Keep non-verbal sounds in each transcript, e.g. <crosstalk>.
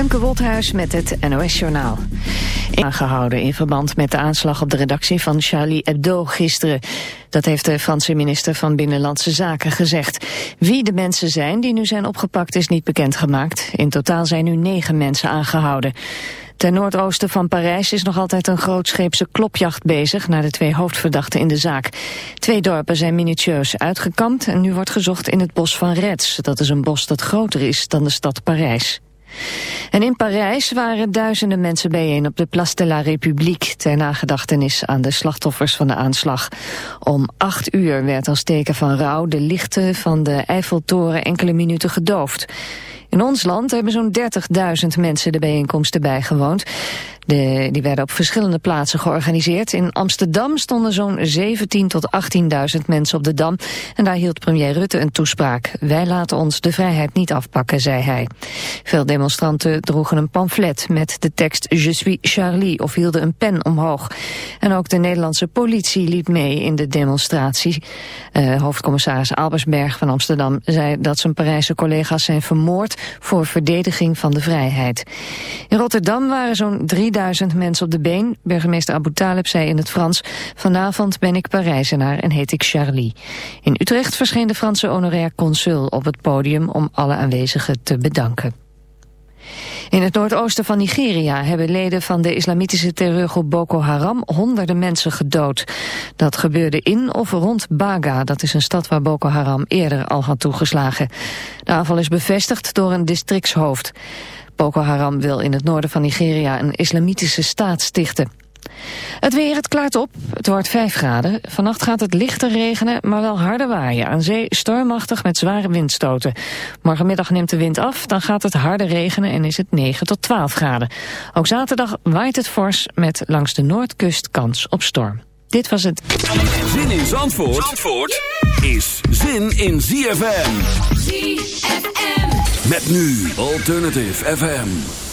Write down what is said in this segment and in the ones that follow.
Femke Wolthuis met het NOS-journaal. Aangehouden in verband met de aanslag op de redactie van Charlie Hebdo gisteren. Dat heeft de Franse minister van Binnenlandse Zaken gezegd. Wie de mensen zijn die nu zijn opgepakt is niet bekendgemaakt. In totaal zijn nu negen mensen aangehouden. Ten noordoosten van Parijs is nog altijd een grootscheepse klopjacht bezig naar de twee hoofdverdachten in de zaak. Twee dorpen zijn minutieus uitgekampt en nu wordt gezocht in het bos van Retz. Dat is een bos dat groter is dan de stad Parijs. En in Parijs waren duizenden mensen bijeen op de Place de la République... ter nagedachtenis aan de slachtoffers van de aanslag. Om acht uur werd als teken van rouw de lichten van de Eiffeltoren enkele minuten gedoofd. In ons land hebben zo'n 30.000 mensen de bijeenkomsten bijgewoond. De, die werden op verschillende plaatsen georganiseerd. In Amsterdam stonden zo'n 17 tot 18.000 mensen op de Dam. En daar hield premier Rutte een toespraak. Wij laten ons de vrijheid niet afpakken, zei hij. Veel demonstranten droegen een pamflet met de tekst Je suis Charlie of hielden een pen omhoog. En ook de Nederlandse politie liep mee in de demonstratie. Uh, hoofdcommissaris Albersberg van Amsterdam zei dat zijn Parijse collega's zijn vermoord voor verdediging van de vrijheid. In Rotterdam waren zo'n 3000 duizend mensen op de been. Burgemeester Abu Talib zei in het Frans... vanavond ben ik Parijzenaar en heet ik Charlie. In Utrecht verscheen de Franse honorair consul op het podium... om alle aanwezigen te bedanken. In het noordoosten van Nigeria hebben leden van de islamitische terreurgroep Boko Haram honderden mensen gedood. Dat gebeurde in of rond Baga, dat is een stad waar Boko Haram eerder al had toegeslagen. De aanval is bevestigd door een districtshoofd. Boko Haram wil in het noorden van Nigeria een islamitische staat stichten. Het weer, het klaart op. Het wordt 5 graden. Vannacht gaat het lichter regenen, maar wel harder waaien. Aan zee stormachtig met zware windstoten. Morgenmiddag neemt de wind af, dan gaat het harder regenen en is het 9 tot 12 graden. Ook zaterdag waait het fors met langs de noordkust kans op storm. Dit was het. Zin in Zandvoort, Zandvoort is zin in ZFM. ZFM. Met nu Alternative FM.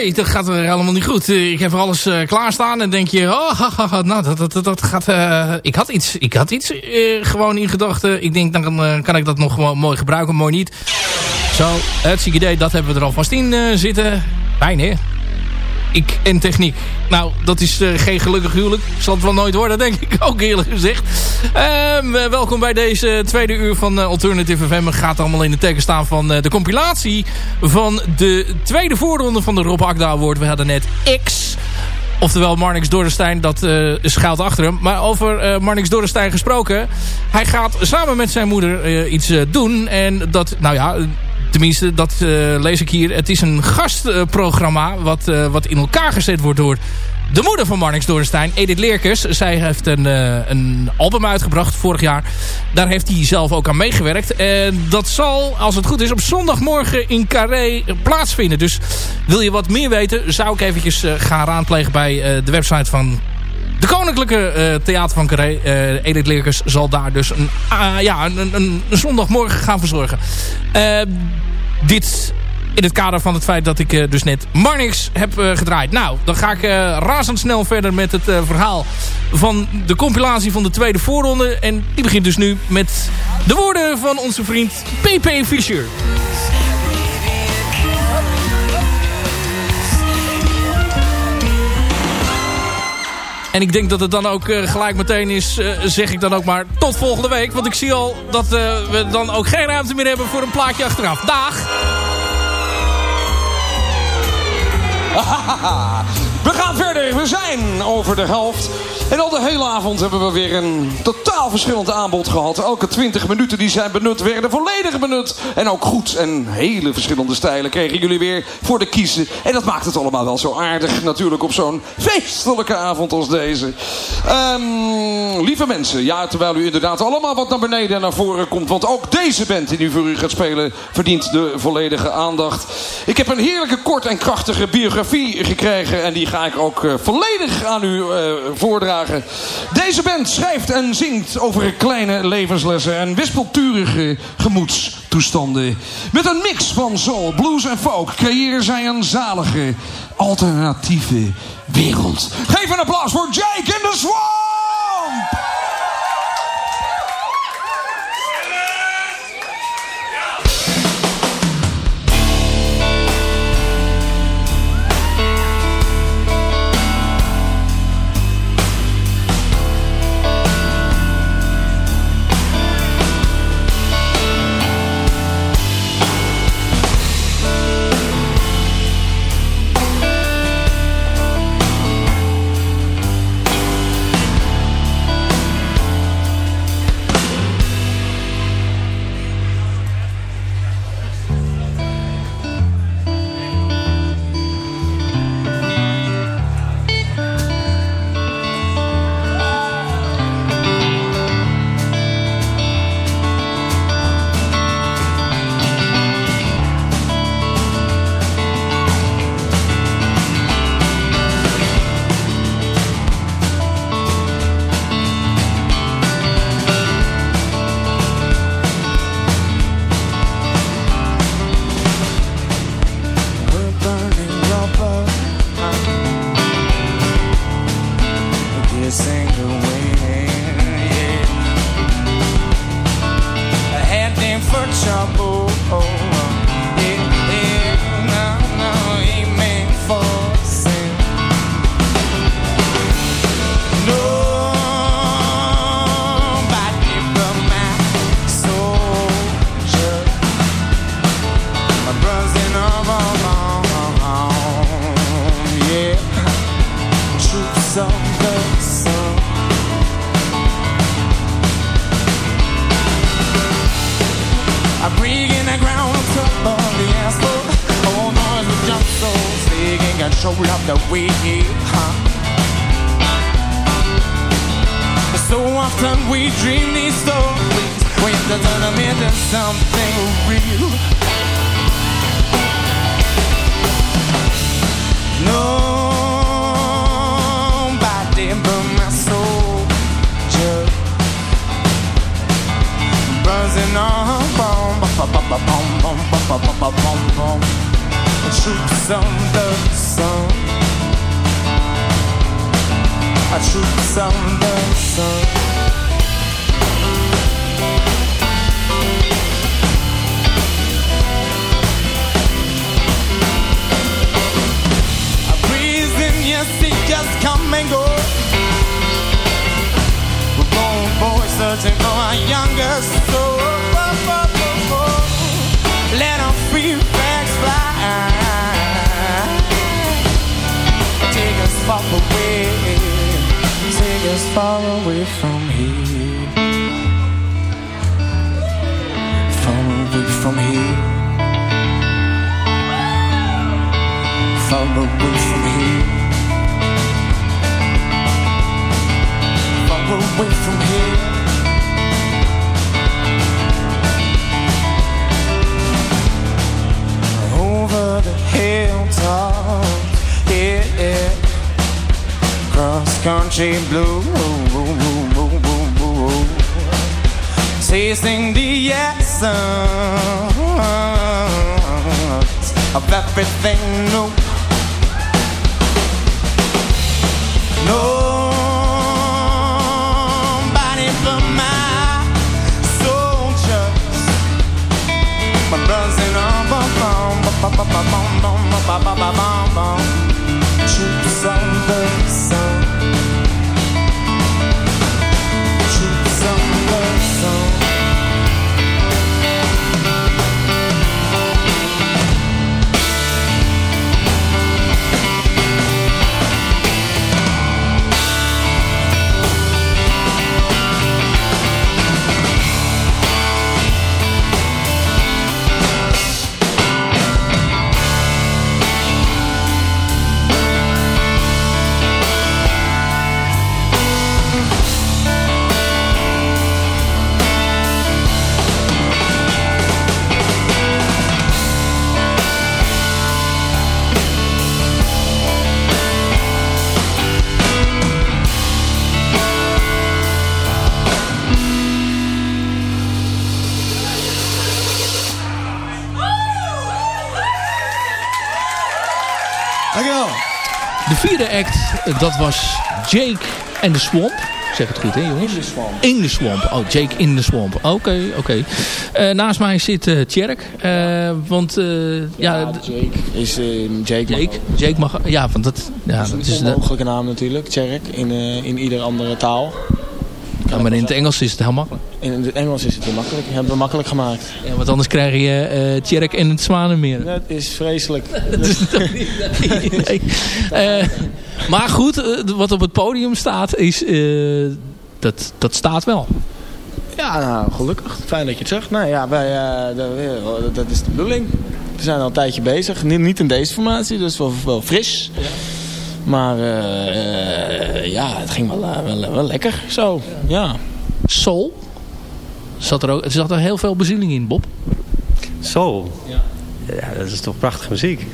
Jee, dat gaat er helemaal niet goed. Eh, ik heb alles uh, klaarstaan en denk je... Oh, <laughs> nou, dat, dat, dat gaat... Uh, ik had iets, ik had iets gewoon in gedachten. Ik denk, dan kan ik dat nog gewoon mooi gebruiken, mooi niet. Zo, het idee, dat hebben we er alvast in zitten. Fijn, hè? Ik en techniek. Nou, dat is uh, geen gelukkig huwelijk. Zal het wel nooit worden, denk ik <laughs> ook eerlijk gezegd. Uh, welkom bij deze tweede uur van uh, Alternative FM. Gaat allemaal in de teken staan van de compilatie van de tweede voorronde van de Rob Akda Award. We hadden net X... Oftewel Marnix Dorrestein, dat uh, schuilt achter hem. Maar over uh, Marnix Dorrestein gesproken. Hij gaat samen met zijn moeder iets doen. En dat, nou ja, tenminste, dat uh, lees ik hier. Het is een gastprogramma wat, uh, wat in elkaar gezet wordt door de moeder van Marnix Dorenstein, Edith Leerkes. Zij heeft een, uh, een album uitgebracht vorig jaar. Daar heeft hij zelf ook aan meegewerkt. En dat zal, als het goed is, op zondagmorgen in Carré plaatsvinden. Dus wil je wat meer weten, zou ik eventjes gaan raadplegen bij de website van de Koninklijke Theater van Carré, Edith Leerkes, zal daar dus een, uh, ja, een, een, een, zondagmorgen gaan verzorgen. Dit in het kader van het feit dat ik dus net Marnix heb gedraaid. Nou, dan ga ik razendsnel verder met het verhaal van de compilatie van de tweede voorronde. En die begint dus nu met de woorden van onze vriend P.P. Fischer. En ik denk dat het dan ook uh, gelijk meteen is, uh, zeg ik dan ook maar, tot volgende week. Want ik zie al dat uh, we dan ook geen ruimte meer hebben voor een plaatje achteraf. Dag! <laughs> We gaan verder. We zijn over de helft. En al de hele avond hebben we weer een totaal verschillend aanbod gehad. Elke 20 minuten die zijn benut werden volledig benut. En ook goed. En hele verschillende stijlen kregen jullie weer voor de kiezen. En dat maakt het allemaal wel zo aardig natuurlijk op zo'n feestelijke avond als deze. Um, lieve mensen, ja, terwijl u inderdaad allemaal wat naar beneden en naar voren komt. Want ook deze band die nu voor u gaat spelen verdient de volledige aandacht. Ik heb een heerlijke kort en krachtige biografie gekregen. En die ga ik ook uh, volledig aan u uh, voordragen. Deze band schrijft en zingt over kleine levenslessen en wispelturige gemoedstoestanden. Met een mix van soul, blues en folk creëren zij een zalige, alternatieve wereld. Geef een applaus voor Jake in the Swamp! Away from here. Far away from here. Far away from here. Far away from here. Country blue, tasting the essence of everything new. No. Troops on the De vierde act, dat was Jake and the Swamp. zeg het goed, hè jongens? In the Swamp. In the Swamp. Oh, Jake in the Swamp. Oké, oké. Eh, naast mij zit uh, Tjerk. Uh, want, uh, ja... ja Jake is... Jake, Jake, mag Jake mag... Ja, want dat... Ja, dat is een mogelijke naam natuurlijk, Tjerk. In, in ieder andere taal. Ja, maar in het Engels is het heel makkelijk. In het Engels is het heel makkelijk. Hebben we makkelijk gemaakt. Ja, want anders krijg je uh, Tjerk en het Zwanenmeer. Dat is vreselijk. <laughs> dat is toch niet... <laughs> nee. uh, maar goed, uh, wat op het podium staat, is... dat, dat staat wel. Ja, nou, gelukkig. Fijn dat je het zegt. Nou ja, wij, dat, dat is de bedoeling. We zijn al een tijdje bezig. Niet, niet in deze formatie, dus wel, wel fris. Ja. Maar uh, ja, het ging wel, wel, wel, lekker zo. Ja. Soul? Zat er, ook, er zat er heel veel bezieling in, Bob? Soul? Ja. Ja, dat is toch prachtige muziek.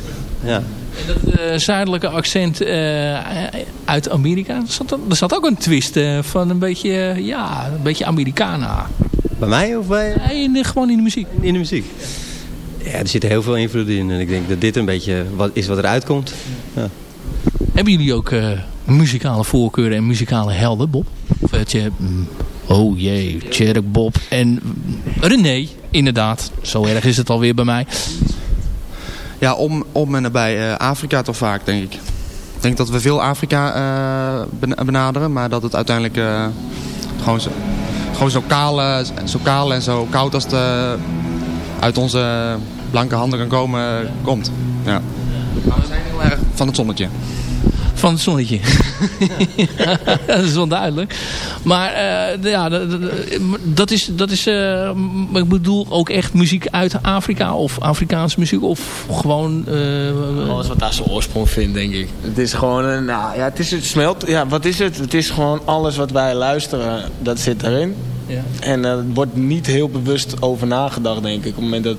Ja. En dat uh, zuidelijke accent uh, uit Amerika, er zat, er zat ook een twist van een beetje, ja, een beetje Americana. Bij mij of bij... Nee, in, gewoon in de muziek. In de muziek. Ja, er zitten heel veel invloeden in. En ik denk dat dit een beetje wat is wat eruit komt. Ja. Hebben jullie ook uh, muzikale voorkeuren en muzikale helden, Bob? Of je, mm, oh jee, Tjerk, Bob en René, inderdaad. Zo erg is het alweer bij mij. Ja, om, om en nabij uh, Afrika toch vaak, denk ik. Ik denk dat we veel Afrika benaderen, maar dat het uiteindelijk gewoon, zo, gewoon zo kaal en zo koud als het uit onze blanke handen kan komen, komt. Ja. Maar we zijn heel erg van het zonnetje van het zonnetje. <laughs> dat is wel duidelijk. Maar uh, ja, dat is, dat is uh, ik bedoel ook echt muziek uit Afrika of Afrikaanse muziek of gewoon... Uh, Alles wat daar zijn oorsprong vindt, denk ik. Het is gewoon een, nou ja, het is het smelt, ja, wat is het? Het is gewoon alles wat wij luisteren, dat zit erin. En er wordt niet heel bewust over nagedacht, denk ik. Op het moment dat,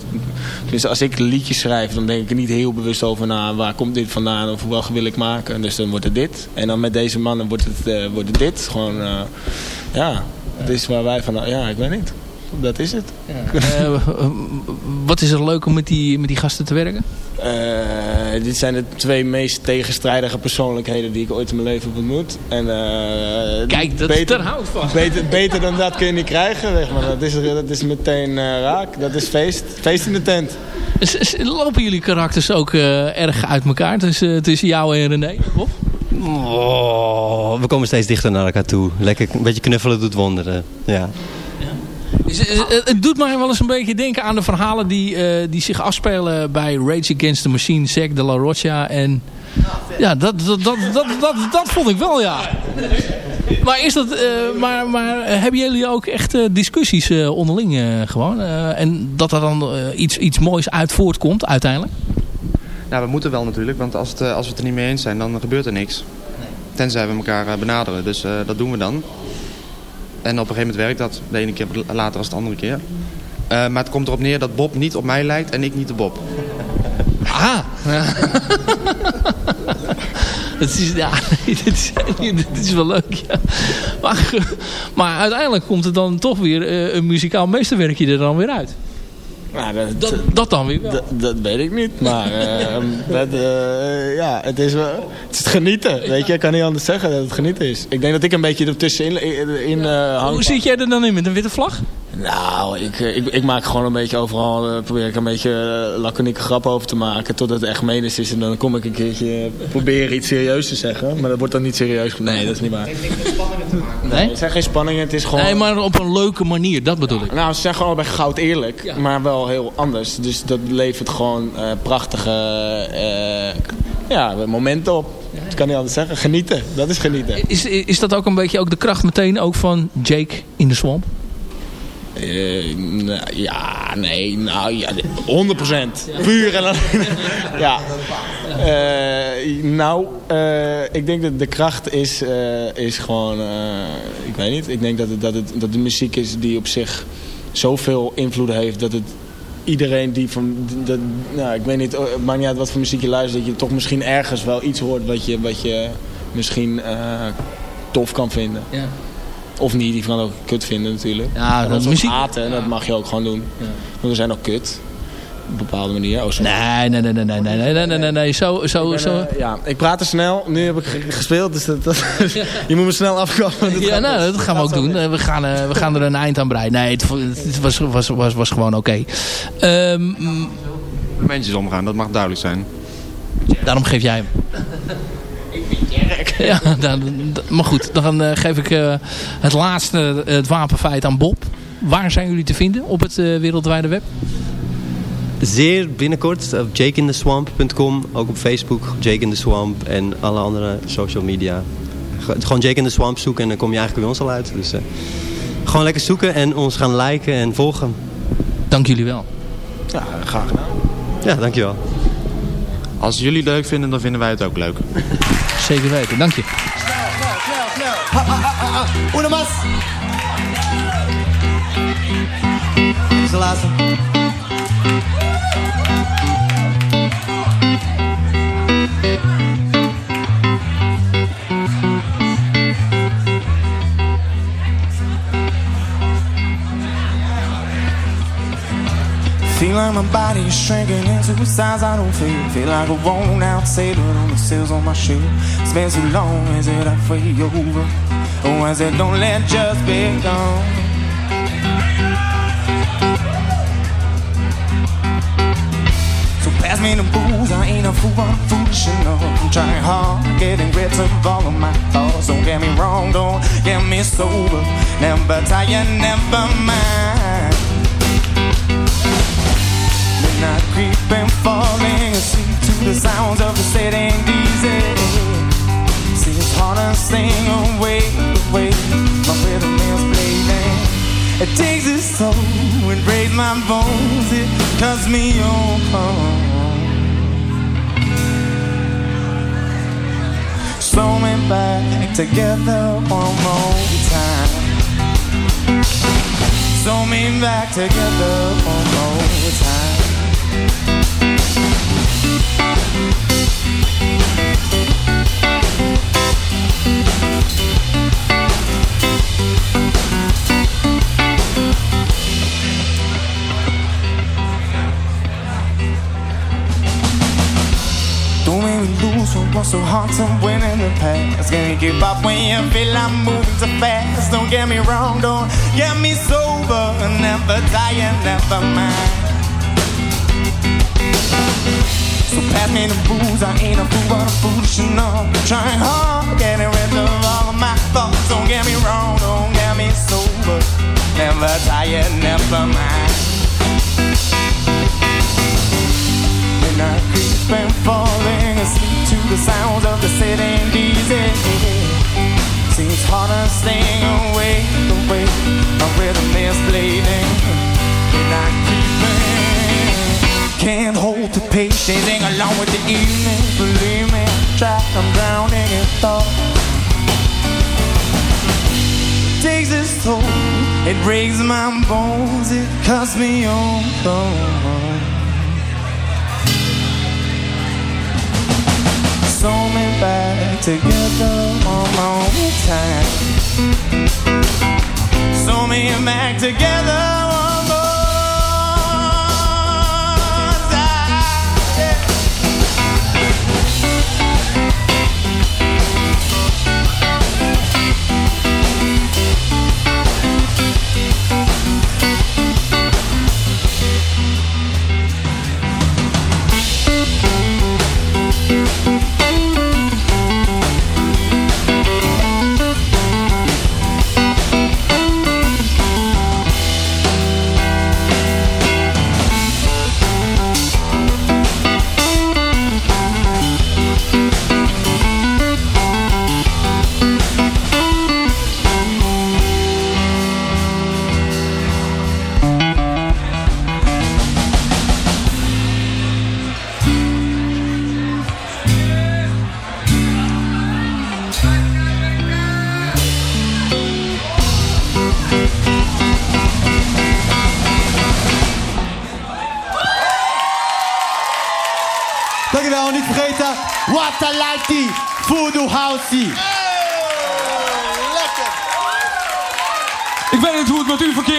dus als ik liedjes schrijf, dan denk ik er niet heel bewust over na. Waar komt dit vandaan of wat wil ik maken? Dus dan wordt het dit. En dan met deze mannen wordt het, uh, wordt het dit. Gewoon, uh, ja, het is waar wij van, ja, ik weet niet. Dat is het. Eh, wat is er leuk om met die, met die gasten te werken? Eh, dit zijn de twee meest tegenstrijdige persoonlijkheden die ik ooit in mijn leven heb ontmoet. En, eh, Kijk, dat beter, houdt van. Beter, beter dan dat kun je niet krijgen. Zeg maar. dat, is, dat is meteen raak. Dat is feest. Feest in de tent. S- s- Lopen jullie karakters ook eh, erg uit elkaar tussen, tussen jou en René? Bob? Oh, we komen steeds dichter naar elkaar toe. Lekker een beetje knuffelen doet wonderen. Ja. Is- Het doet mij wel eens een beetje denken aan de verhalen die, eh, die zich afspelen bij Rage Against the Machine, Zack de la Rocha en... Ja, dat, dat, dat, dat, dat, dat vond ik wel, ja. Maar, is dat, eh, maar, maar eh, hebben jullie ook echt eh, discussies eh, onderling eh, gewoon? Eh, en dat er dan eh, iets, iets moois uit voortkomt uiteindelijk? Nou, we moeten wel natuurlijk, want als, het, eh, als we het er niet mee eens zijn, dan gebeurt er niks. Tenzij we elkaar eh, benaderen, dus eh, dat doen we dan. En op een gegeven moment werkt dat, de ene keer later als de andere keer. Eh, maar het komt erop neer dat Bob niet op mij lijkt en ik niet op Bob. Aha. <laughs> Het is, ja, <laughs> dit is, is wel leuk, ja. Maar, maar uiteindelijk komt er dan toch weer eh, een muzikaal meesterwerkje er dan weer uit. Nou, dat, Dat, dat dan weer wel. dat, weet ik niet. Maar <laughs> ehm, dat, eh, ja, het is wel het is genieten. Weet je, ik kan niet anders zeggen dat het genieten is. Ik denk dat ik een beetje ertussenin in, in, eh, hang. Hoe zit jij er dan in met een witte vlag? Nou, ik, eh, ik, ik maak gewoon een beetje overal, eh, probeer ik een beetje uh, laconieke grap over te maken. Totdat het echt menens is. En dan kom ik een keertje proberen iets serieus te zeggen. Maar dat wordt dan niet serieus. Nee, dat is niet waar. Nee, het zijn geen spanningen. Het is gewoon... Nee, maar op een leuke manier, dat bedoel ik. Nou, ze zijn gewoon bij goud eerlijk. Ja. Maar wel heel anders. Dus dat levert gewoon eh, prachtige eh, ja, momenten op. Ik kan niet anders zeggen. Genieten. Dat is genieten. Is, is dat ook een beetje ook de kracht meteen ook van Jake in de Swamp? Eh, nou, ja, nee, nou ja, 100%. Puur en alleen. ja. Eh, nou, eh, ik denk dat de kracht is, eh, is gewoon, eh, ik weet niet. Ik denk dat het, dat het dat de muziek is die op zich zoveel invloed heeft dat het iedereen die van, dat, nou, ik weet niet, het niet uit wat voor muziek je luistert, dat je toch misschien ergens wel iets hoort wat je, wat je misschien eh, tof kan vinden. Ja. Of niet, die kan ook kut vinden natuurlijk. Ja, dat dat is muziek- haten, dat mag je ook gewoon doen. Want we zijn ook kut. Op een bepaalde manier. Oh. Nee, nee, nee, nee, nee, nee, nee, nee, nee, nee, zo, zo, Ik ben, zo. eh, ja, ik praat te snel. Nu heb ik ge- gespeeld, dus dat, dat- <laughs> je moet me snel afkomen. Ja, nou, dat gaan we ook doen. Eh, We gaan, eh, we gaan er een eind aan breien. Nee, het, het was, was, was, was gewoon oké. Ehm, mm, Mensen omgaan, dat mag duidelijk zijn. daarom geef jij hem. <laughs> Ja, dan, dan- maar goed, dan eh, geef ik eh, het laatste, eh, het wapenfeit aan Bob. Waar zijn jullie te vinden op het eh, wereldwijde web? Zeer binnenkort op jakeintheswamp.com. Ook op Facebook, Jake in the Swamp en alle andere social media. Ge- Gewoon Jake in the Swamp zoeken en dan kom je eigenlijk bij ons al uit. Dus eh, gewoon lekker zoeken en ons gaan liken en volgen. Dank jullie wel. Ja, graag gedaan. Ja, dankjewel. Als jullie het leuk vinden, dan vinden wij het ook leuk. <laughs> Zeker weten, dank je. Uno más. Dit is de laatste. Feel like my body is shrinking into a size I don't feel. Feel like a worn out sailor on the sails on my ship. It's been so long, is it halfway over? Or is it don't let just be gone? So pass me the booze, I ain't a fool, I'm foolish enough. I'm trying hard, getting rid of all of my thoughts. Don't get me wrong, don't get me sober. Never tired, never mind. Creeping, falling asleep to the sounds of the setting diesel. See, it's hard to sing away, away. My rhythm is bleeding. It takes its toll, and breaks my bones, it cuts me open. Sew me back together one more time. Sew me back together one more time so hard to win in the past. Gonna give up when you feel I'm moving too fast. Don't get me wrong, don't get me sober. Never die and never mind. So pass me the booze, I ain't a fool, but a foolish enough. Trying hard, getting rid of all of my thoughts. Don't get me wrong, don't get me sober. Never tired, never mind. Midnight creeping, falling asleep to the sounds of the city easy. Seems harder staying awake, awake. My rhythm is bleeding. Midnight creeping, can't hold the pace, chasing along with the evening. Believe me, I try, I'm drowning in thought. Takes its toll, it breaks my bones, it cuts me on open. sew me back together one more time. Sew me back together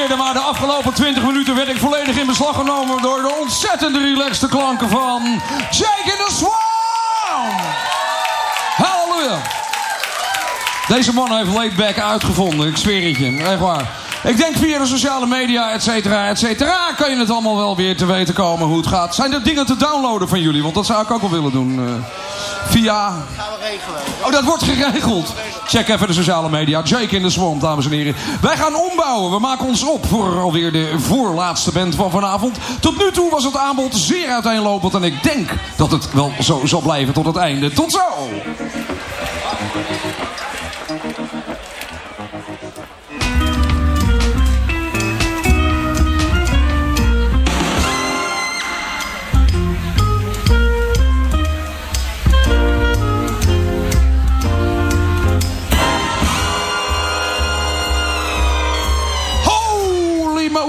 maar de afgelopen 20 minuten werd ik volledig in beslag genomen door de ontzettend relaxte klanken van Jake in the Swan. Halleluja. Deze man heeft laidback uitgevonden, ik zweer het je, echt waar. Ik denk via de sociale media, et cetera, et cetera, kan je het allemaal wel weer te weten komen hoe het gaat. Zijn er dingen te downloaden van jullie? Want dat zou ik ook wel willen doen. Via... Gaan we regelen. Oh, dat wordt geregeld. Check even de sociale media. Jake in de Swamp, dames en heren. Wij gaan ombouwen. We maken ons op voor alweer de voorlaatste band van vanavond. Tot nu toe was het aanbod zeer uiteenlopend. En ik denk dat het wel zo zal blijven tot het einde. Tot zo!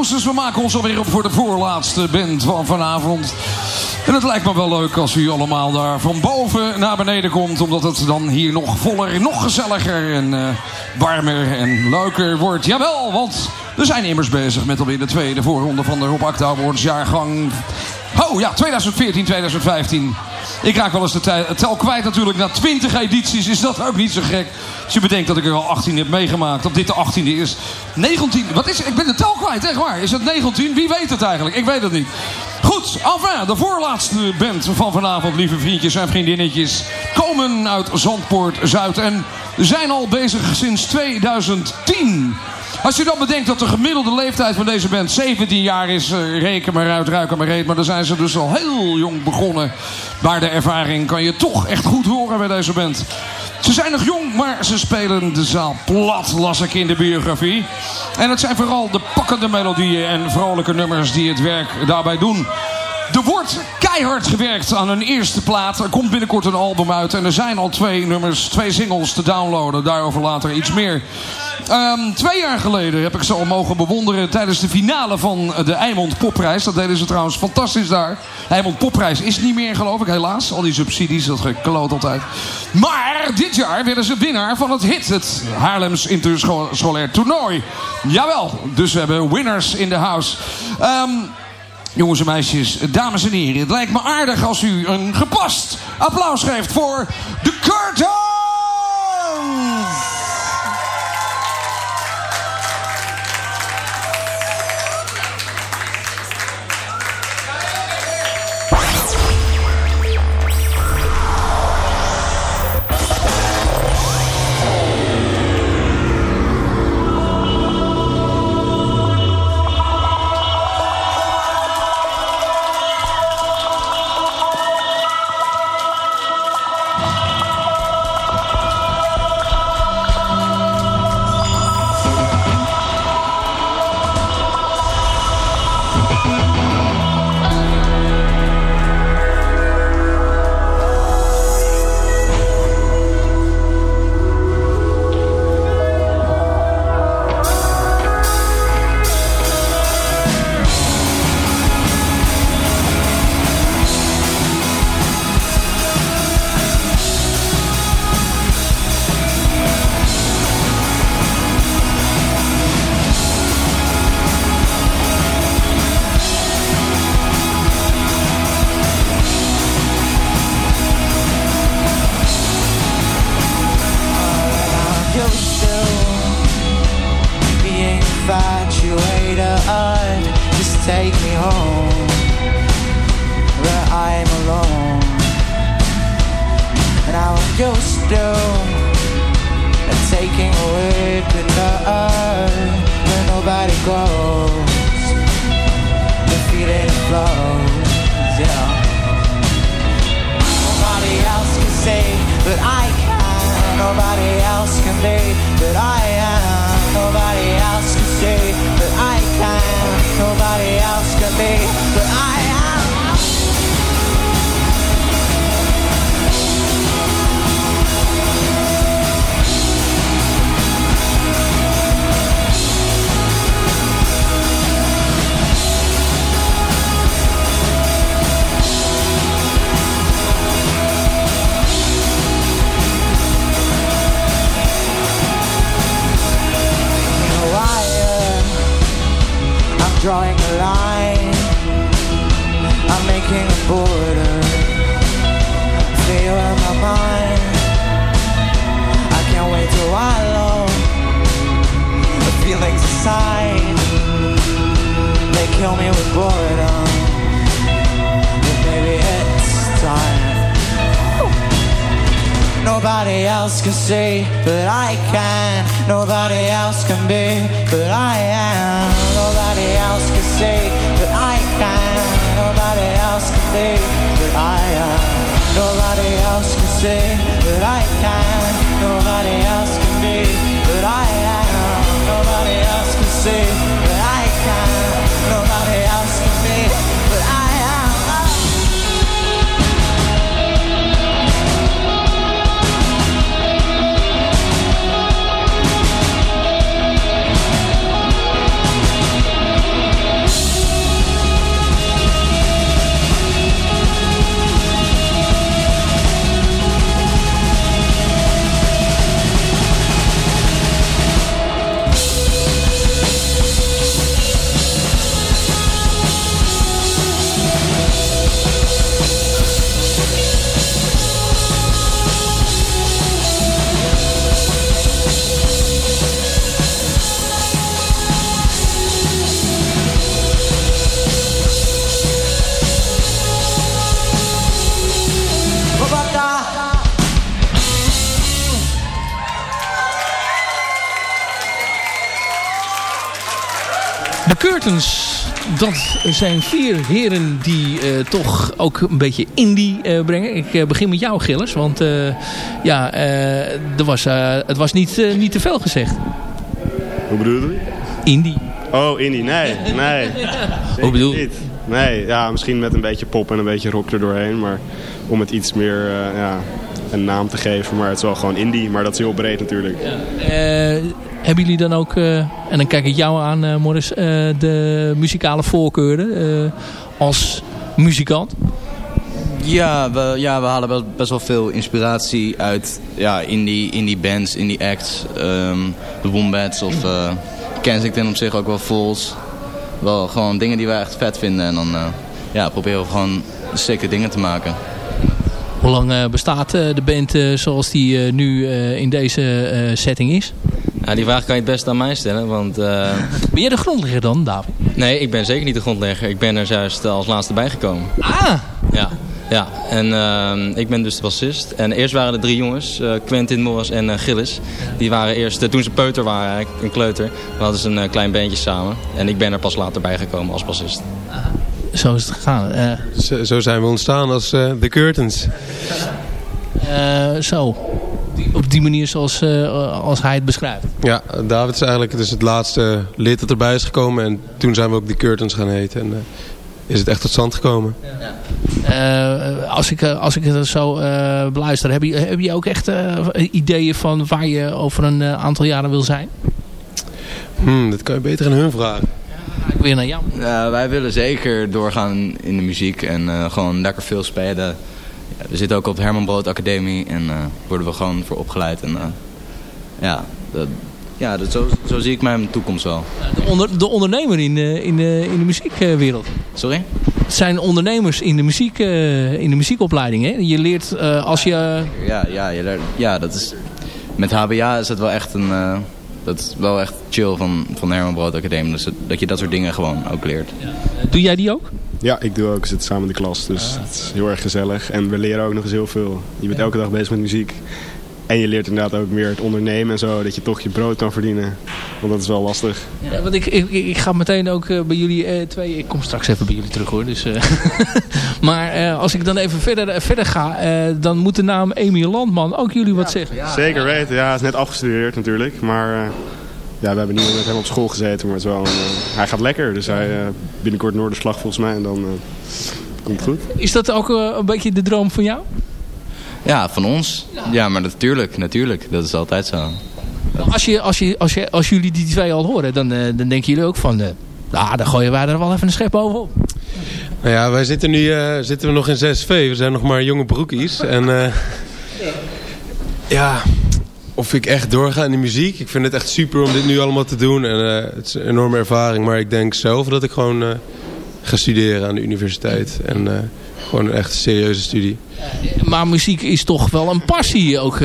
Moses, we maken ons alweer op voor de voorlaatste band van vanavond. En het lijkt me wel leuk als u allemaal daar van boven naar beneden komt. Omdat het dan hier nog voller, nog gezelliger en eh, warmer en leuker wordt. Jawel, want we zijn immers bezig met alweer de tweede voorronde van de Rob Acta. Oh ja, 2014, 2015. Ik raak wel eens de tel kwijt natuurlijk. Na 20 edities is dat ook niet zo gek. Als je bedenkt dat ik er al 18 heb meegemaakt. Dat dit de 18e is. 19. Wat is Ik ben de tel kwijt, echt waar. Is het 19? Wie weet het eigenlijk? Ik weet het niet. Goed, enfin, de voorlaatste band van vanavond, lieve vriendjes en vriendinnetjes. Komen uit Zandpoort Zuid en zijn al bezig sinds 2010. Als je dan bedenkt dat de gemiddelde leeftijd van deze band 17 jaar is, eh, reken maar uit, ruiken maar reet. Maar dan zijn ze dus al heel jong begonnen. Maar de ervaring kan je toch echt goed horen bij deze band. Ze zijn nog jong, maar ze spelen de zaal plat, las ik in de biografie. En het zijn vooral de pakkende melodieën en vrolijke nummers die het werk daarbij doen. Er wordt keihard gewerkt aan een eerste plaat. Er komt binnenkort een album uit. En er zijn al twee nummers, twee singles te downloaden. Daarover later iets meer. Ehm, twee jaar geleden heb ik ze al mogen bewonderen tijdens de finale van de Eimond Popprijs. Dat deden ze trouwens fantastisch daar. Eimond Popprijs is niet meer geloof ik, helaas. Al die subsidies, dat gekloot altijd. Maar dit jaar werden ze winnaar van het HIT. Het Haarlems Interscholair Toernooi. Jawel, dus we hebben winners in de house. Ehm Jongens en meisjes, dames en heren. Het lijkt me aardig als u een gepast applaus geeft voor de Curtains! Drawing a line. I'm making a border. Feel in my mind. I can't wait to wallow. The feelings aside. They kill me with boredom. But maybe it's time. Nobody else can see but I can. Nobody else can be but I am. See that I can. Nobody else can be that I am. Nobody else can see that I can. Nobody else Curtains, dat zijn vier heren die eh, toch ook een beetje indie eh, brengen. Ik eh, begin met jou, Gilles, want ja, er was, het was niet, niet te veel gezegd. Hoe bedoel je? Indie. Oh, indie. Nee, nee. <laughs> Hoe bedoel je? Nee, ja, misschien met een beetje pop en een beetje rock er doorheen. Maar om het iets meer ja, een naam te geven. Maar het is wel gewoon indie. Maar dat is heel breed natuurlijk. Eh, hebben jullie dan ook, eh, en dan kijk ik jou aan eh, Morris, eh, de muzikale voorkeuren als muzikant? Ja, we, ja, we halen best wel veel inspiratie uit ja, indie, indie bands, indie acts. ehm, de Wombats of eh Kensington op zich ook wel Falls. wel gewoon dingen die wij echt vet vinden. En dan ja, proberen we gewoon zeker dingen te maken. Hoe lang bestaat de band zoals die nu in deze setting is? Ja, die vraag kan je het best aan mij stellen, want... eh, <laughs> Ben jij de grondlegger dan, David? nee, ik ben zeker niet de grondlegger. Ik ben er juist als laatste bijgekomen. Ah! Ja, ja. en ehm, ik ben dus de bassist. En eerst waren er drie jongens, eh, Quentin, Morris en eh, Gillis. Die waren eerst, eh, toen ze peuter waren, eigenlijk, een kleuter. We hadden ze een eh, klein bandje samen. En ik ben er pas later bijgekomen als bassist. Zo is het gegaan. Eh, Zo, zo zijn we ontstaan als eh The Curtains. eh, zo. Die- op die manier zoals eh, als hij het beschrijft. Ja, David is eigenlijk dus het laatste lid dat erbij is gekomen. En toen zijn we ook The Curtains gaan heten. En eh, is het echt tot stand gekomen. Eh, als, ik, als ik het zo eh, beluister, heb je, heb je ook echt eh, ideeën van waar je over een aantal jaren wil zijn? Hmm, dat kan je beter aan hun vragen. Ik weer naar jou. Ja, wij willen zeker doorgaan in de muziek en eh, gewoon lekker veel spelen. Ja, we zitten ook op de Herman Brood Academie en eh worden we gewoon voor opgeleid. En, eh, ja, dat, ja dat, zo, zo zie ik mijn toekomst wel. De, onder, de ondernemer in de, in de, in de muziekwereld. Sorry? Het zijn ondernemers in de, muziek, eh, in de muziekopleiding. Hè? Je leert eh, als je... Ja, ja, leert- ja, dat is, met HBA is het wel echt een... eh, dat is wel echt chill van, van de Herman Brood Academie. Dus dat, dat je dat soort dingen gewoon ook leert. Doe jij die ook? Ja, ik doe ook. We zitten samen in de klas. Dus het is heel erg gezellig. En we leren ook nog eens heel veel. Je bent elke dag bezig met muziek. En je leert inderdaad ook meer het ondernemen en zo. Dat je toch je brood kan verdienen. Want dat is wel lastig. Ja, want ik, ik, ik ga meteen ook eh, bij jullie eh, twee... Ik kom straks even bij jullie terug hoor. Dus, eh. <laughs> maar eh, als ik dan even verder, verder ga... eh, dan moet de naam Emiel Landman ook jullie wat zeggen. Zeker weten. Ja, hij is net afgestudeerd natuurlijk. Maar eh, ja, we hebben niet met hem op school gezeten. Maar het is wel een, eh, hij gaat lekker. Dus hij eh, binnenkort Noorderslag volgens mij. En dan eh, komt het goed. Is dat ook een beetje de droom van jou? Ja, van ons. Ja, maar natuurlijk, natuurlijk. Dat is altijd zo. Maar Als, je, als, je, als, je, als jullie die twee al horen, dan, eh, dan denken jullie ook van... eh nou, dan gooien wij er wel even een schep bovenop. Nou ja, wij zitten nu eh, zitten we nog in 6V. We zijn nog maar jonge broekies. En eh, ja, of ik echt doorga in de muziek. Ik vind het echt super om dit nu allemaal te doen. En eh, het is een enorme ervaring. Maar ik denk zelf dat ik gewoon eh, ga studeren aan de universiteit. En eh, gewoon een echt serieuze studie. Maar muziek is toch wel een passie ook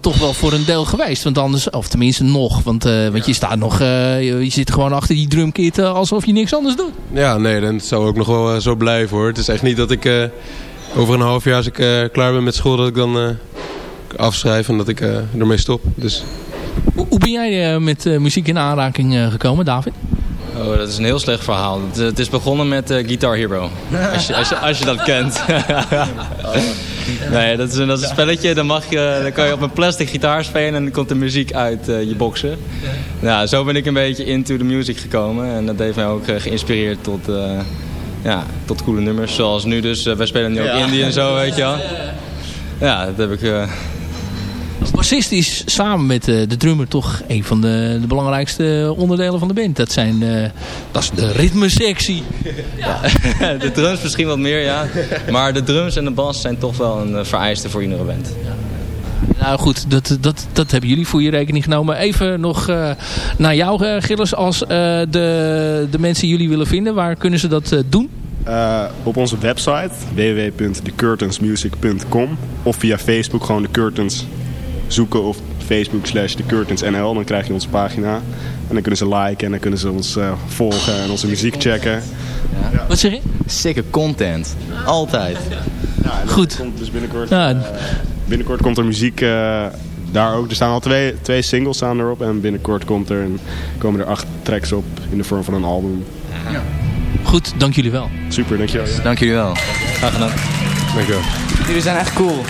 toch wel voor een deel geweest. Want anders, of tenminste nog. Want, want je staat nog, je, zit gewoon achter die drumkit alsof je niks anders doet. Ja, nee, dan zou ook nog wel zo blijven hoor. Het is echt niet dat ik over een half jaar als ik klaar ben met school... dat ik dan afschrijf en dat ik eh, ermee stop. Dus Hoe, hoe ben jij eh, met eh, muziek in aanraking eh, gekomen, David? Oh, dat is een heel slecht verhaal. Het, het is begonnen met eh, Guitar Hero. Als je, als je, als je dat kent. <laughs> nee, dat is, een, dat is een spelletje. Dan, mag je, dan kan je op een plastic gitaar spelen en dan komt de muziek uit eh, je boksen. Ja, zo ben ik een beetje into the music gekomen. En dat heeft mij ook geïnspireerd tot, eh, ja, tot coole nummers. Zoals nu dus. wij spelen nu ook Ja. indie en zo, weet je wel. Ja, dat heb ik... eh, Als bassist is samen met eh, de drummer toch een van de, de belangrijkste onderdelen van de band. Dat, zijn, eh, dat is de ritmesectie. <laughs> de drums misschien wat meer, ja. Maar de drums en de bas zijn toch wel een eh, vereiste voor iedere band. Nou goed, dat, dat, dat hebben jullie voor je rekening genomen. Even nog eh, naar jou, eh, Gilles. Als eh, de, de mensen jullie willen vinden, waar kunnen ze dat eh, doen? Eh, op onze website www.thecurtainsmusic.com of via Facebook gewoon de Curtains zoeken of Facebook slash The Curtains NL. Dan krijg je onze pagina. En dan kunnen ze liken en dan kunnen ze ons eh, volgen en onze muziek checken. Wat zeg je? Sikke content. Altijd. Goed. Komt dus binnenkort, Ja. eh, binnenkort komt er muziek eh, daar ook. Er staan al twee, twee singles staan erop. En binnenkort komt er een, komen er acht tracks op in de vorm van een album. Goed, dank jullie wel. Super, dankjewel. Ja. Dank jullie wel. Graag gedaan. dankjewel. Jullie zijn echt cool.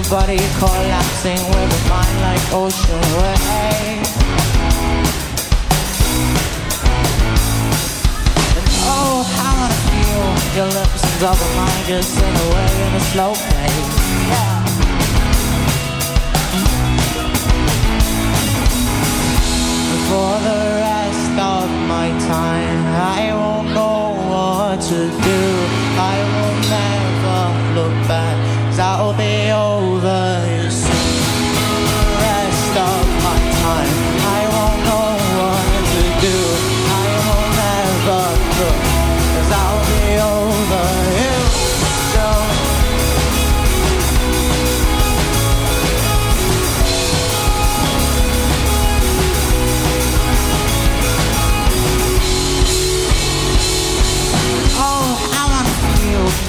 Body collapsing with a mind like ocean waves. And oh, how I feel your lips and double mine just in a way in a slow pace. Yeah. For the rest of my time, I won't know what to do. I will never look back, I'll be over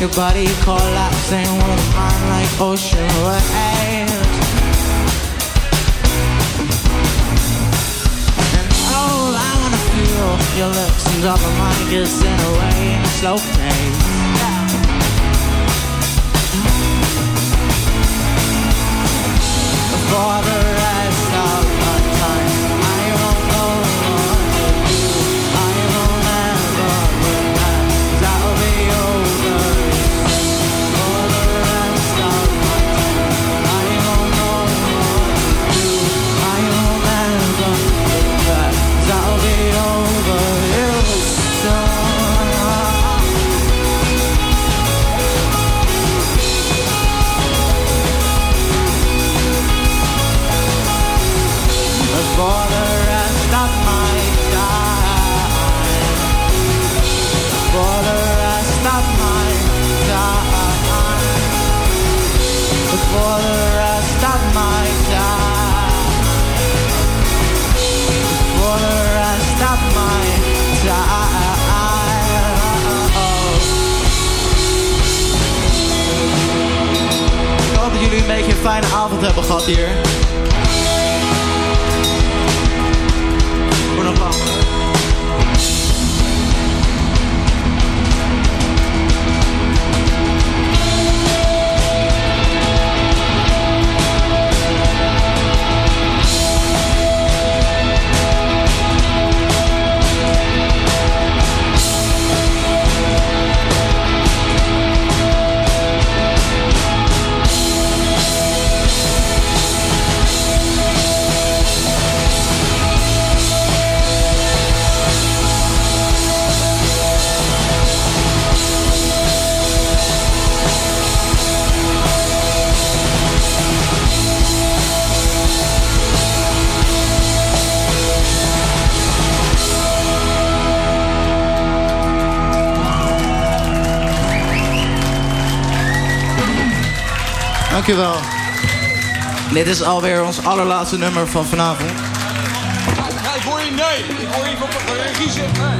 your body collapsing with mine like ocean waves. And oh, I wanna feel your lips and double mine kissing away in a slow pace. For the rest of een fijne avond hebben gehad hier. Dankjewel. Dit is alweer ons allerlaatste nummer van vanavond. Nee, ik hoor je nee. Ik hoor je van de regie zeggen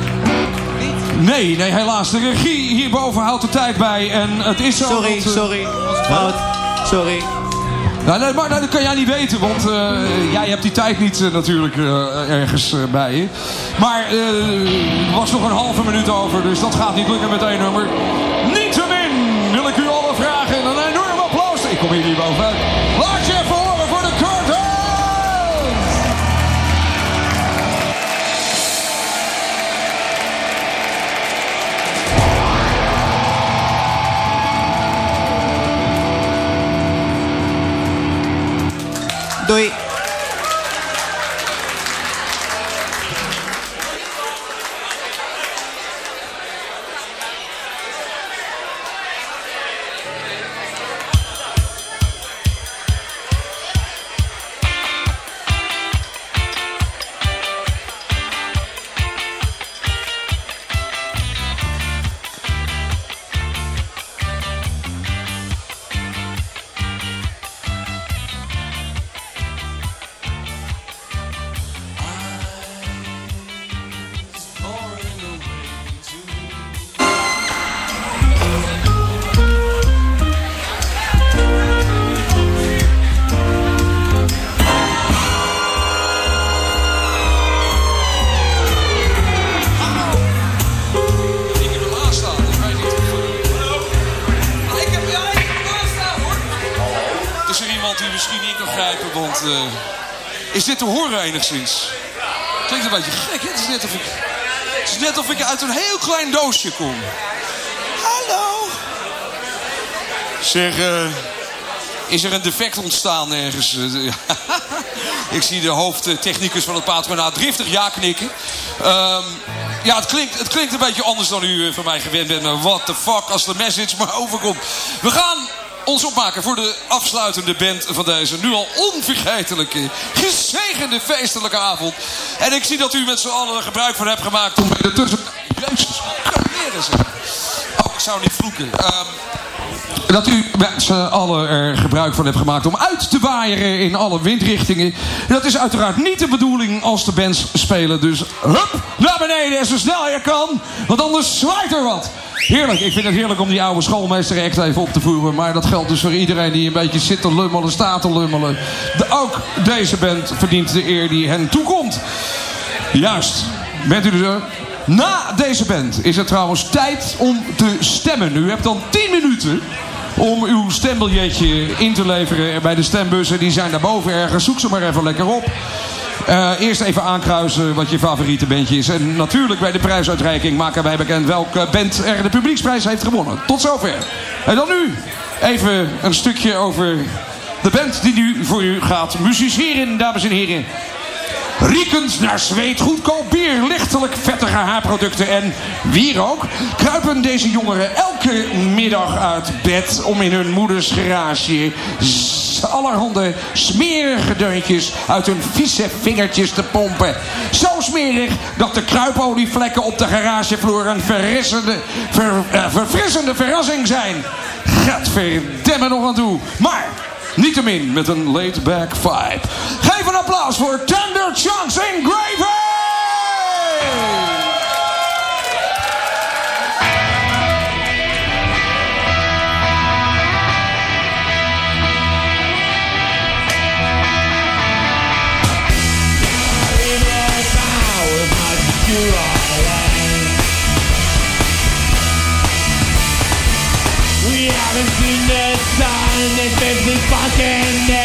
nee. Nee, nee, helaas. De regie hierboven houdt de tijd bij. En het is zo Sorry, dat, eh, sorry. Sorry. Nou, nee, maar dat kan jij niet weten, want eh, jij hebt die tijd niet eh, natuurlijk ergens bij je. Maar eh, er was nog een halve minuut over, dus dat gaat niet lukken met één nummer. Enigszins? Klinkt een beetje gek, hè? Het is net of ik, het is net of ik uit een heel klein doosje kom. Hallo. Zeg, eh, is er een defect ontstaan ergens? Eh, <laughs> ik zie de hoofdtechnicus van het patronaat driftig ja knikken. Ehm, ja, het klinkt, het klinkt een beetje anders dan u eh, van mij gewend bent. Maar what the fuck als de message maar <laughs> overkomt. We gaan ons opmaken voor de afsluitende band van deze nu al onvergetelijke, gezegende feestelijke avond. En ik zie dat u met z'n allen er gebruik van hebt gemaakt om in de tussen... Jezus, zeg. Oh, ik zou niet vloeken. Ehm, dat u met z'n allen er gebruik van hebt gemaakt om uit te waaieren in alle windrichtingen. Dat is uiteraard niet de bedoeling als de bands spelen. Dus hup, naar beneden en zo snel je kan. Want anders zwaait er wat. Heerlijk, ik vind het heerlijk om die oude schoolmeester echt even op te voeren. Maar dat geldt dus voor iedereen die een beetje zit te lummelen, staat te lummelen. Ook deze band verdient de eer die hen toekomt. Juist, bent u er? Na deze band is het trouwens tijd om te stemmen. U hebt dan 10 minuten om uw stembiljetje in te leveren bij de stembussen. Die zijn daarboven ergens. Zoek ze maar even lekker op. Eh, eerst even aankruisen wat je favoriete bandje is. En natuurlijk bij de prijsuitreiking maken wij bekend welke band er de publieksprijs heeft gewonnen. Tot zover. En dan nu even een stukje over de band die nu voor u gaat musiceren, dames en heren. Riekend naar zweet, goedkoop bier, lichtelijk vettige haarproducten en wierook... kruipen deze jongeren elke middag uit bed om in hun moeders garage... s- allerhande smerige deuntjes uit hun vieze vingertjes te pompen. Zo smerig dat de kruipolievlekken op de garagevloer een verrissende, ver- eh, verfrissende verrassing zijn. Gadverdamme nog aan toe. Maar... Niettemin met een laid-back vibe. Geef een applaus voor Tender Chunks in haven't seen the sun in 50 fucking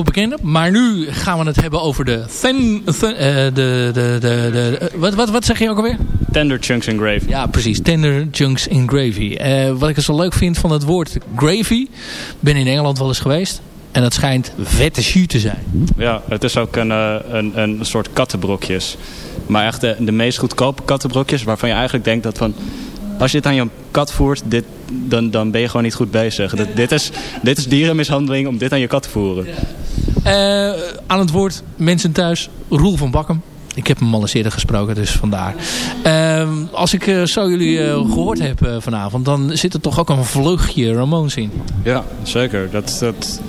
oude bekende. Maar nu gaan we het hebben over de... Thin, thin- eh, de, de, de, de, eh, wat, wat, wat zeg je ook alweer? Tender chunks and gravy. Ja, precies. Tender chunks in gravy. Eh, wat ik zo leuk vind van het woord gravy. ben in Engeland wel eens geweest. En dat schijnt vette jus te zijn. Ja, het is ook een, een, een soort kattenbrokjes. Maar echt de, de meest goedkope kattenbrokjes waarvan je eigenlijk denkt dat van... Als je dit aan je kat voert, dit, dan, dan ben je gewoon niet goed bezig. Dit, dit, is, dit is dierenmishandeling om dit aan je kat te voeren. Eh, aan het woord mensen thuis. Roel van Bakken. Ik heb hem al eens eerder gesproken, dus vandaar. Ehm, als ik eh, zo jullie eh, gehoord heb eh, vanavond... dan zit er toch ook een vleugje Ramones in. Ja, zeker. Dat, dat,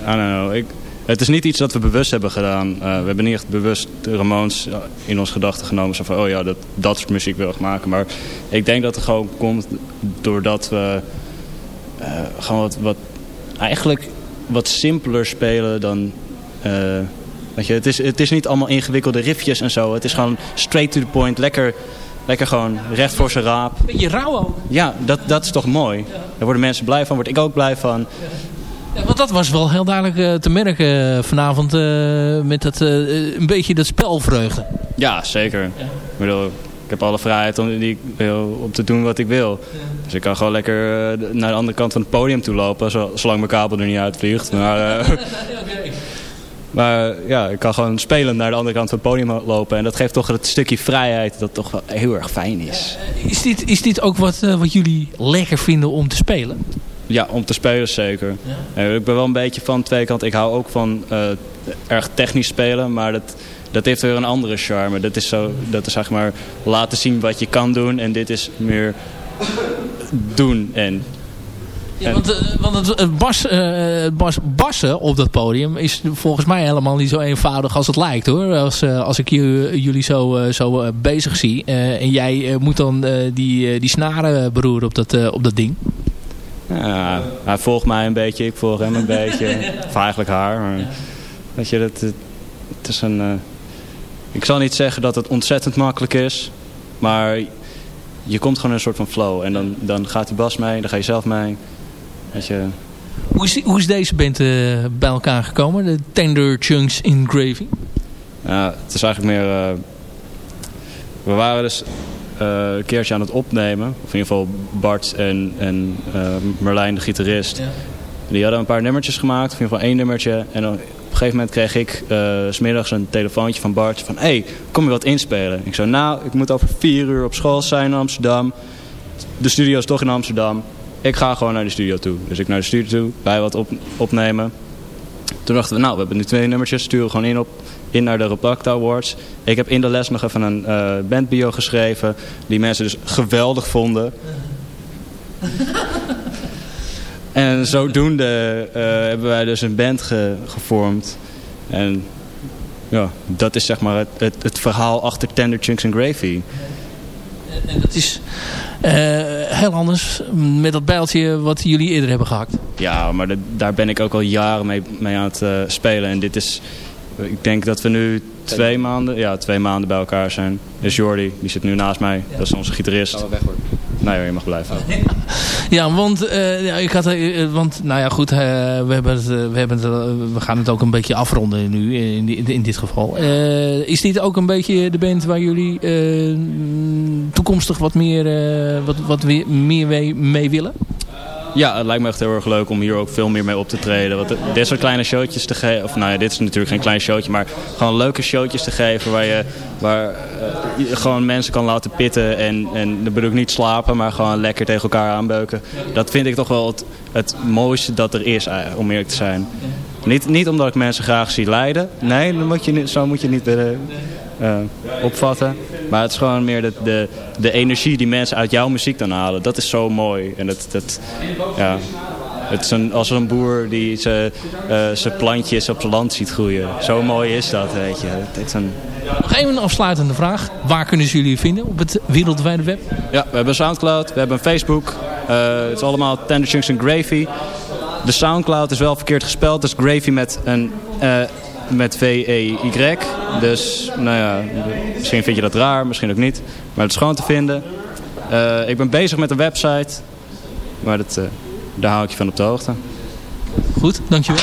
I don't know. Ik, het is niet iets dat we bewust hebben gedaan. Eh, we hebben niet echt bewust de Ramones eh, in ons gedachten genomen. Zo van, oh ja, dat, dat soort muziek wil ik maken. Maar ik denk dat het gewoon komt doordat we eh, gewoon wat, wat... Eigenlijk wat simpeler spelen dan... weet je, het, is, het is niet allemaal ingewikkelde riffjes en zo. Het is gewoon straight to the point. Lekker, lekker gewoon recht voor zijn raap. Beetje rauw ook. Ja, dat, dat is toch mooi. Daar worden mensen blij van. Word ik ook blij van. Ja, want dat was wel heel duidelijk eh, te merken eh, vanavond. eh, met dat, een beetje dat spelvreugde. Ja, zeker. Ik bedoel, ik heb alle vrijheid om, die ik wil, om te doen wat ik wil. Dus ik kan gewoon lekker naar de andere kant van het podium toe lopen. zo- Zolang mijn kabel er niet uitvliegt. Maar, <laughs> maar ja, ik kan gewoon spelen naar de andere kant van het podium lopen. En dat geeft toch het stukje vrijheid dat toch wel heel erg fijn is. Is dit, is dit ook wat, wat jullie lekker vinden om te spelen? Ja, om te spelen zeker. Ik ben wel een beetje van twee kanten. Ik hou ook van eh, erg technisch spelen, maar dat, dat heeft weer een andere charme. Dat is, zo, dat is zeg maar laten zien wat je kan doen en dit is meer doen. En, Ja, want eh, want het, bas, eh, bas, bassen op dat podium is volgens mij helemaal niet zo eenvoudig als het lijkt hoor. Als, als ik ju- jullie zo, zo bezig zie. En jij moet dan die, die snaren beroeren op dat, op dat ding. Ja, hij volgt mij een beetje, ik volg hem een <laughs> beetje. Of eigenlijk haar. Maar, weet je, dat, het, het is een... eh, ik zal niet zeggen dat het ontzettend makkelijk is, maar je komt gewoon in een soort van flow. En dan, dan gaat die bas mee, dan ga je zelf mee. Weet je, Hoe is, die- hoe is deze band eh, bij elkaar gekomen? De Tender Chunks in Gravy? Ja, het is eigenlijk meer... eh, we waren dus een keertje aan het opnemen. Of in ieder geval Bart en, en eh, Merlijn, de gitarist. Die hadden een paar nummertjes gemaakt. Of in ieder geval één nummertje. En dan, op een gegeven moment kreeg ik eh, s smiddags een telefoontje van Bart. Van, hé, hey, kom je wat inspelen? Ik zei, nou, ik moet over vier uur op school zijn in Amsterdam. De studio is toch in Amsterdam. Ik ga gewoon naar de studio toe. Dus ik naar de studio toe, wij wat op, opnemen. Toen dachten we, nou, we hebben nu twee nummertjes, sturen we gewoon in, op, in naar de Replacta Awards. Ik heb in de les nog even een eh, bandbio geschreven, die mensen dus geweldig vonden. <laughs> en zodoende eh, hebben wij dus een band ge- gevormd. En ja, dat is zeg maar het, het, het verhaal achter Tender Chunks and Gravy. En dat is eh, heel anders met dat bijltje wat jullie eerder hebben gehakt. Ja, maar de- daar ben ik ook al jaren mee, mee aan het spelen. En dit is, ik denk dat we nu twee maanden, ja, twee maanden bij elkaar zijn. Dus Jordi, die zit nu naast mij. Dat is onze gitarist. Gaan we weg hoor. Nee hoor, je mag blijven. <laughs> Ja, want, eh, ja, ik had, eh, eh, want nou ja goed, eh, we, hebben het, eh, we, hebben het, eh, we gaan het ook een beetje afronden nu eh, in, die- in dit geval. Eh, is dit ook een beetje de band waar jullie eh, toekomstig wat meer, eh, wat, wat weer, meer mee, mee willen? Ja, het lijkt me echt heel erg leuk om hier ook veel meer mee op te treden. Want dit soort kleine showtjes te geven, of nou ja, dit is natuurlijk geen klein showtje, maar gewoon leuke showtjes te geven waar je, waar, eh, je gewoon mensen kan laten pitten. En, en dat bedoel ik niet slapen, maar gewoon lekker tegen elkaar aanbeuken. Dat vind ik toch wel het, het mooiste dat er is, eh, om eerlijk te zijn. Niet, niet omdat ik mensen graag zie lijden. Nee, dan moet je, zo moet je niet eh, opvatten. Maar het is gewoon meer de, de, de energie die mensen uit jouw muziek dan halen. Dat is zo mooi. En dat, dat, ja, het is een, als een boer die zijn eh, zijn plantjes op zijn land ziet groeien. Zo mooi is dat, weet je. Het is een... Nog even een afsluitende vraag. Waar kunnen ze jullie vinden op het wereldwijde web? Ja, we hebben Soundcloud, we hebben een Facebook. Eh, het is allemaal Tender Junction Gravy. De Soundcloud is wel verkeerd gespeld. Dus Gravy met een... eh, met V-E-Y. Dus, nou ja, misschien vind je dat raar, misschien ook niet. Maar het is gewoon te vinden. Eh, ik ben bezig met een website. Maar dat, eh, daar hou ik je van op de hoogte. Goed, dankjewel.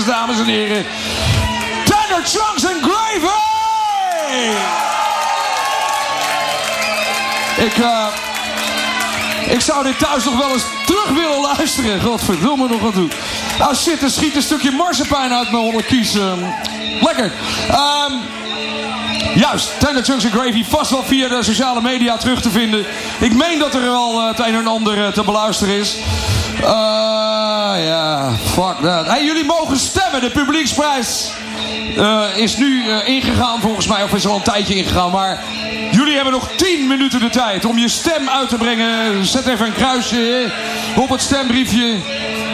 Dames en heren. Tender Chunks en Gravy! Ik, eh, ik zou dit thuis nog wel eens terug willen luisteren. Godverdomme nog wat doen. Nou shit, er schiet een stukje marsepein uit mijn holle kies. ehm. lekker. Ehm, juist, Tender Chunks en Gravy vast wel via de sociale media terug te vinden. Ik meen dat er wel eh, het een en ander eh, te beluisteren is. Eh, ja, fuck that. Hey, jullie mogen stemmen. De publieksprijs eh, is nu eh, ingegaan volgens mij. Of is al een tijdje ingegaan. Maar jullie hebben nog 10 minuten de tijd om je stem uit te brengen. Zet even een kruisje op het stembriefje.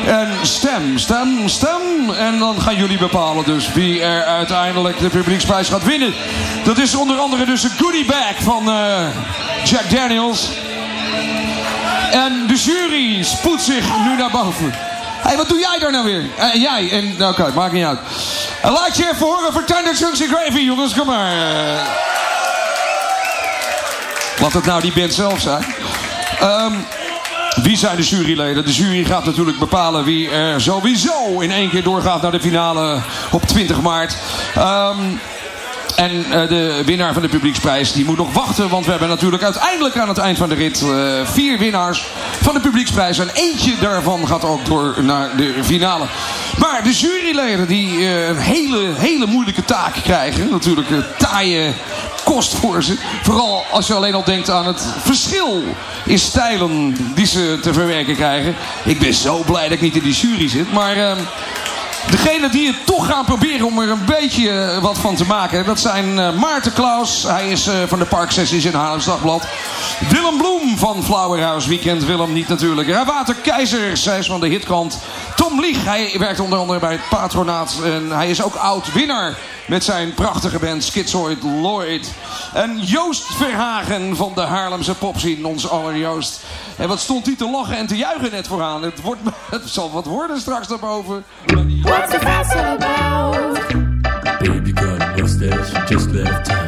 En stem, stem, stem. En dan gaan jullie bepalen dus wie er uiteindelijk de publieksprijs gaat winnen. Dat is onder andere dus een goodie bag van eh, Jack Daniels. En de jury spoedt zich nu naar boven. Hey, wat doe jij daar nou weer? Eh, jij. En, nou, Oké, maakt niet uit. En laat je even horen voor Tender Chunks and Gravy, jongens. Kom maar. Eh, Laat het nou die band zelf zijn. Ehm, wie zijn de juryleden? De jury gaat natuurlijk bepalen wie er sowieso in één keer doorgaat naar de finale op 20 maart. Ehm, en eh, de winnaar van de publieksprijs die moet nog wachten. Want we hebben natuurlijk uiteindelijk aan het eind van de rit eh, vier winnaars van de publieksprijs. En eentje daarvan gaat ook door naar de finale. Maar de juryleden die eh, een hele, hele moeilijke taak krijgen. Natuurlijk taaie kost voor ze. Vooral als je alleen al denkt aan het verschil in stijlen die ze te verwerken krijgen. Ik ben zo blij dat ik niet in die jury zit. Maar... Degene die het toch gaan proberen om er een beetje eh, wat van te maken... dat zijn eh, Maarten Klaus, hij is eh, van de Parksessies in Haarlems. Willem Bloem van Flowerhouse Weekend, Willem niet natuurlijk. Rawater Keizer, zij is van de hitkant. Tom Lieg, hij werkt onder andere bij het Patronaat. En hij is ook oud-winnaar met zijn prachtige band Schizoid Lloyd. En Joost Verhagen van de Haarlemse popscene, ons aller Joost. En wat stond hij te lachen en te juichen net vooraan. Het, wordt, <laughs> het zal wat worden straks daarboven. What's the fuss about? Baby got a mustache, just left town.